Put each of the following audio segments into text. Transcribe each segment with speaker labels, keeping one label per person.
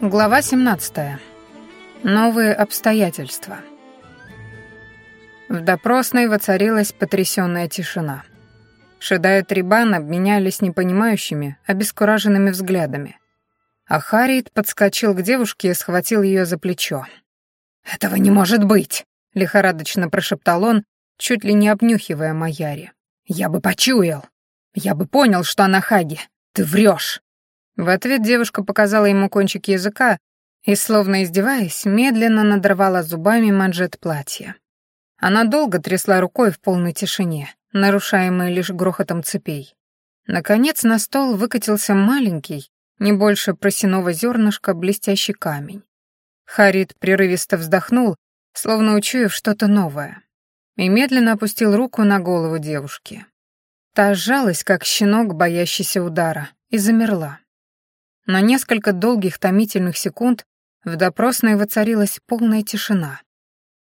Speaker 1: Глава 17. Новые обстоятельства. В допросной воцарилась потрясённая тишина. Шеда и Трибан обменялись непонимающими, обескураженными взглядами. А Харриет подскочил к девушке и схватил её за плечо. «Этого не может быть!» — лихорадочно прошептал он, чуть ли не обнюхивая Маяри. «Я бы почуял! Я бы понял, что она Хаги! Ты врёшь!» В ответ девушка показала ему кончик языка и, словно издеваясь, медленно надорвала зубами манжет платья. Она долго трясла рукой в полной тишине, нарушаемой лишь грохотом цепей. Наконец на стол выкатился маленький, не больше просяного зернышка, блестящий камень. Харит прерывисто вздохнул, словно учуяв что-то новое, и медленно опустил руку на голову девушки. Та сжалась, как щенок, боящийся удара, и замерла. На несколько долгих томительных секунд в допросной воцарилась полная тишина.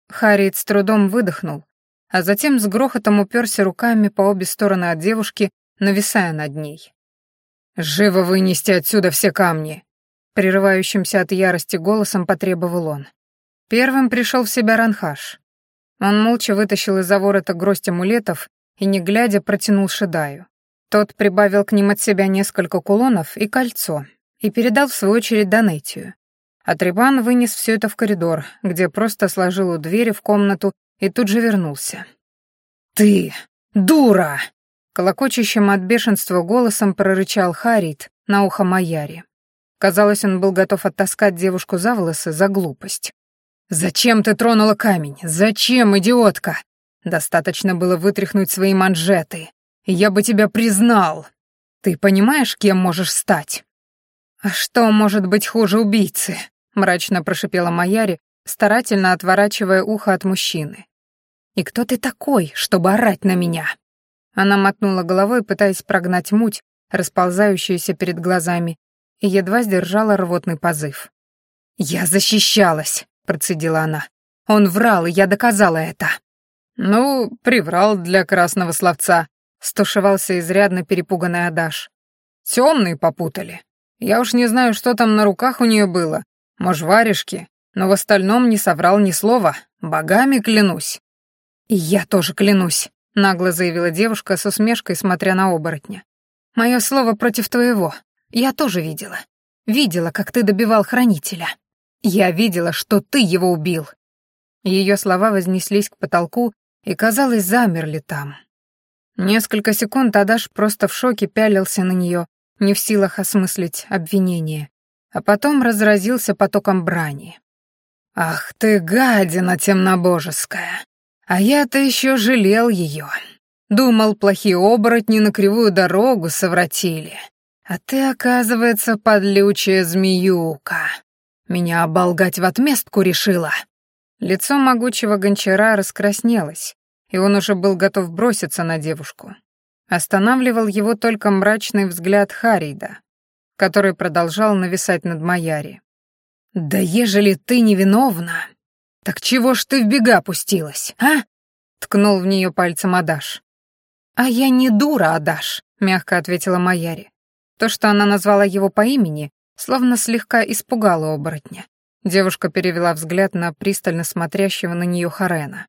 Speaker 1: Харриет с трудом выдохнул, а затем с грохотом уперся руками по обе стороны от девушки, нависая над ней. «Живо вынести отсюда все камни!» Прерывающимся от ярости голосом потребовал он. Первым пришел в себя Ранхаш. Он молча вытащил из-за ворота гроздь амулетов и, не глядя, протянул Шедаю. Тот прибавил к ним от себя несколько кулонов и кольцо, и передал в свою очередь Донетию. А Трибан вынес все это в коридор, где просто сложил у двери в комнату и тут же вернулся. «Ты, дура!» Колокочущим от бешенства голосом прорычал Харит на ухо Маяри. Казалось, он был готов оттаскать девушку за волосы за глупость. «Зачем ты тронула камень? Зачем, идиотка? Достаточно было вытряхнуть свои манжеты. Я бы тебя признал. Ты понимаешь, кем можешь стать?» «А что может быть хуже убийцы?» — мрачно прошипела Маяри, старательно отворачивая ухо от мужчины. «И кто ты такой, чтобы орать на меня?» Она мотнула головой, пытаясь прогнать муть, расползающуюся перед глазами, и едва сдержала рвотный позыв. «Я защищалась», — процедила она. «Он врал, и я доказала это». «Ну, приврал для красного словца», — стушевался изрядно перепуганный Адаш. «Темные попутали. Я уж не знаю, что там на руках у нее было. Может, варежки, но в остальном не соврал ни слова. Богами клянусь. И я тоже клянусь, нагло заявила девушка с усмешкой, смотря на оборотня. Мое слово против твоего. Я тоже видела. Видела, как ты добивал хранителя. Я видела, что ты его убил. Ее слова вознеслись к потолку и, казалось, замерли там. Несколько секунд Адаш просто в шоке пялился на нее, не в силах осмыслить обвинение, а потом разразился потоком брани. «Ах ты, гадина темнобожеская! А я-то еще жалел ее. Думал, плохие оборотни на кривую дорогу совратили. А ты, оказывается, подлючая змеюка. Меня оболгать в отместку решила». Лицо могучего гончара раскраснелось, и он уже был готов броситься на девушку. Останавливал его только мрачный взгляд Харида, который продолжал нависать над Маяри. «Да ежели ты невиновна, так чего ж ты в бега пустилась, а?» — ткнул в нее пальцем Адаш. «А я не дура, Адаш», — мягко ответила Маяри. То, что она назвала его по имени, словно слегка испугало оборотня. Девушка перевела взгляд на пристально смотрящего на нее Харена.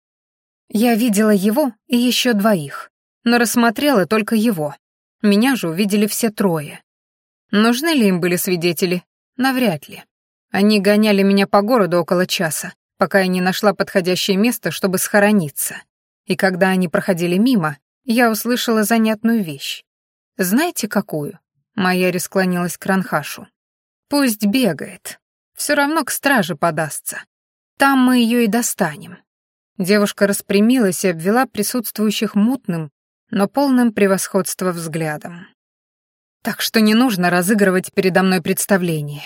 Speaker 1: «Я видела его и еще двоих но рассмотрела только его. Меня же увидели все трое. Нужны ли им были свидетели? Навряд ли. Они гоняли меня по городу около часа, пока я не нашла подходящее место, чтобы схорониться. И когда они проходили мимо, я услышала занятную вещь. Знаете, какую? Майяри склонилась к Ранхашу. Пусть бегает. Все равно к страже подастся. Там мы ее и достанем. Девушка распрямилась и обвела присутствующих мутным, но полным превосходства взглядом. Так что не нужно разыгрывать передо мной представление.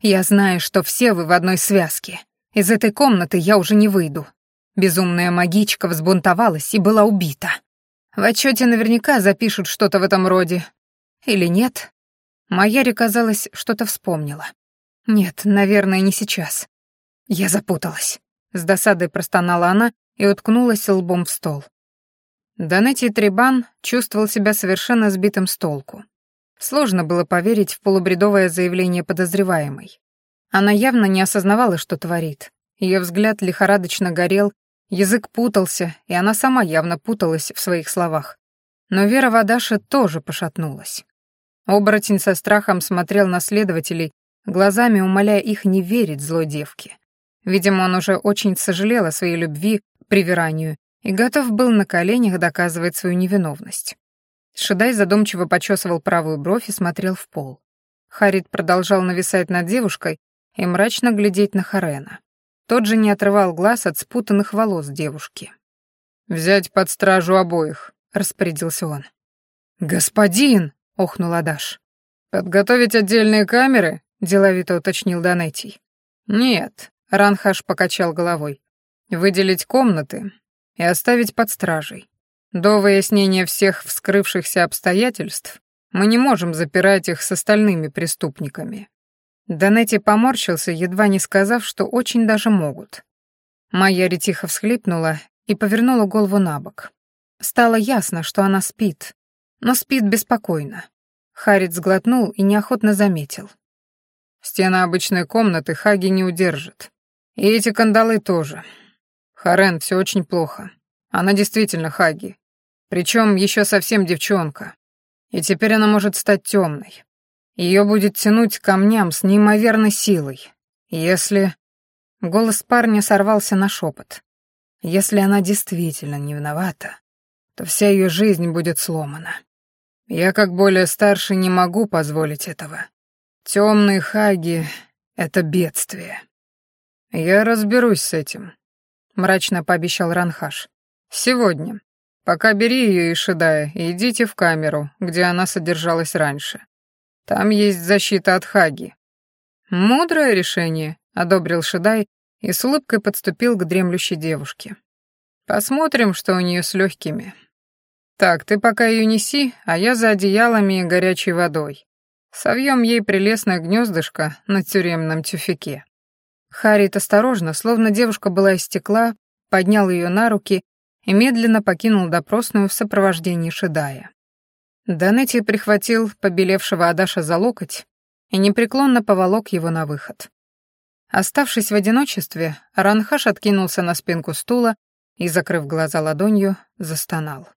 Speaker 1: Я знаю, что все вы в одной связке. Из этой комнаты я уже не выйду. Безумная магичка взбунтовалась и была убита. В отчете наверняка запишут что-то в этом роде. Или нет? Майяри, казалось, что-то вспомнила. Нет, наверное, не сейчас. Я запуталась. С досадой простонала она и уткнулась лбом в стол. Донетти Трибан чувствовал себя совершенно сбитым с толку. Сложно было поверить в полубредовое заявление подозреваемой. Она явно не осознавала, что творит. Ее взгляд лихорадочно горел, язык путался, и она сама явно путалась в своих словах. Но Вера Вадаши тоже пошатнулась. Оборотень со страхом смотрел на следователей, глазами умоляя их не верить злой девке. Видимо, он уже очень сожалел о своей любви к привиранию и готов был на коленях доказывать свою невиновность. Шедай задумчиво почесывал правую бровь и смотрел в пол. Харит продолжал нависать над девушкой и мрачно глядеть на Харена. Тот же не отрывал глаз от спутанных волос девушки. «Взять под стражу обоих», — распорядился он. «Господин!» — охнул Адаш. «Подготовить отдельные камеры?» — деловито уточнил Донетий. «Нет», — Ранхаш покачал головой. «Выделить комнаты и оставить под стражей. До выяснения всех вскрывшихся обстоятельств мы не можем запирать их с остальными преступниками. Донетти поморщился, едва не сказав, что очень даже могут. Майя тихо всхлипнула и повернула голову на бок. Стало ясно, что она спит, но спит беспокойно. Харит сглотнул и неохотно заметил. Стены обычной комнаты Хаги не удержит. И эти кандалы тоже. Харен, все очень плохо. Она действительно Хаги. Причем еще совсем девчонка. И теперь она может стать темной. Ее будет тянуть камням с неимоверной силой. Если... Голос парня сорвался на шепот. Если она действительно не виновата, то вся ее жизнь будет сломана. Я, как более старший, не могу позволить этого. Темные хаги — это бедствие. Я разберусь с этим, — мрачно пообещал Ранхаш. Сегодня. Пока бери ее и Шидая и идите в камеру, где она содержалась раньше. Там есть защита от Хаги. Мудрое решение, одобрил Шидай и с улыбкой подступил к дремлющей девушке. Посмотрим, что у нее с легкими. Так, ты пока ее неси, а я за одеялами и горячей водой. Совьем ей прелестное гнездышко на тюремном тюфяке. Харит осторожно, словно девушка была из стекла, поднял ее на руки и медленно покинул допросную в сопровождении Шедая. Данетти прихватил побелевшего Адаша за локоть и непреклонно поволок его на выход. Оставшись в одиночестве, Ранхаш откинулся на спинку стула и, закрыв глаза ладонью, застонал.